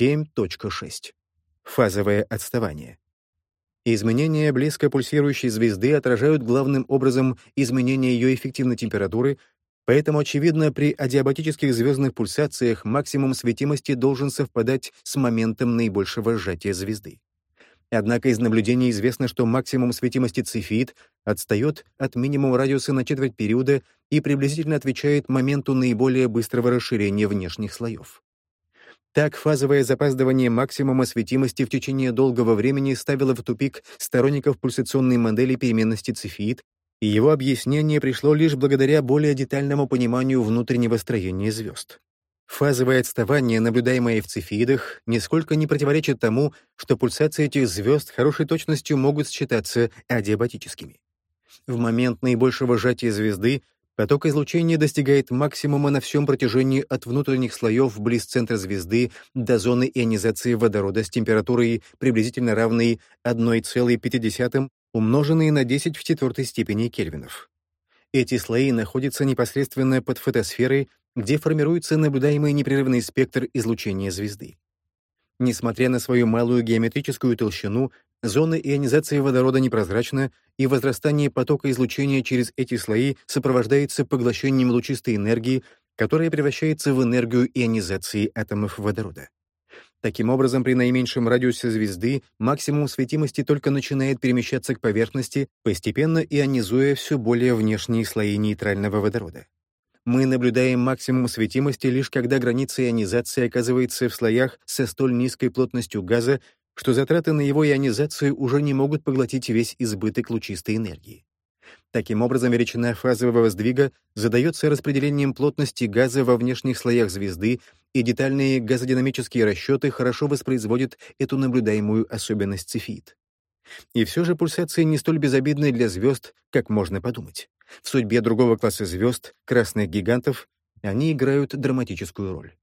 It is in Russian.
7.6. Фазовое отставание. Изменения близко пульсирующей звезды отражают главным образом изменения ее эффективной температуры, поэтому, очевидно, при адиабатических звездных пульсациях максимум светимости должен совпадать с моментом наибольшего сжатия звезды. Однако из наблюдений известно, что максимум светимости цефит отстает от минимума радиуса на четверть периода и приблизительно отвечает моменту наиболее быстрого расширения внешних слоев. Так, фазовое запаздывание максимума светимости в течение долгого времени ставило в тупик сторонников пульсационной модели переменности цефеид, и его объяснение пришло лишь благодаря более детальному пониманию внутреннего строения звезд. Фазовое отставание, наблюдаемое в цефидах, нисколько не противоречит тому, что пульсации этих звезд хорошей точностью могут считаться адиабатическими. В момент наибольшего сжатия звезды Поток излучения достигает максимума на всем протяжении от внутренних слоев близ центра звезды до зоны ионизации водорода с температурой приблизительно равной 1,5 умноженной на 10 в четвертой степени кельвинов. Эти слои находятся непосредственно под фотосферой, где формируется наблюдаемый непрерывный спектр излучения звезды. Несмотря на свою малую геометрическую толщину, Зона ионизации водорода непрозрачна, и возрастание потока излучения через эти слои сопровождается поглощением лучистой энергии, которая превращается в энергию ионизации атомов водорода. Таким образом, при наименьшем радиусе звезды максимум светимости только начинает перемещаться к поверхности, постепенно ионизуя все более внешние слои нейтрального водорода. Мы наблюдаем максимум светимости лишь когда граница ионизации оказывается в слоях со столь низкой плотностью газа, что затраты на его ионизацию уже не могут поглотить весь избыток лучистой энергии. Таким образом, величина фазового сдвига задается распределением плотности газа во внешних слоях звезды, и детальные газодинамические расчеты хорошо воспроизводят эту наблюдаемую особенность цефит. И все же пульсации не столь безобидны для звезд, как можно подумать. В судьбе другого класса звезд, красных гигантов, они играют драматическую роль.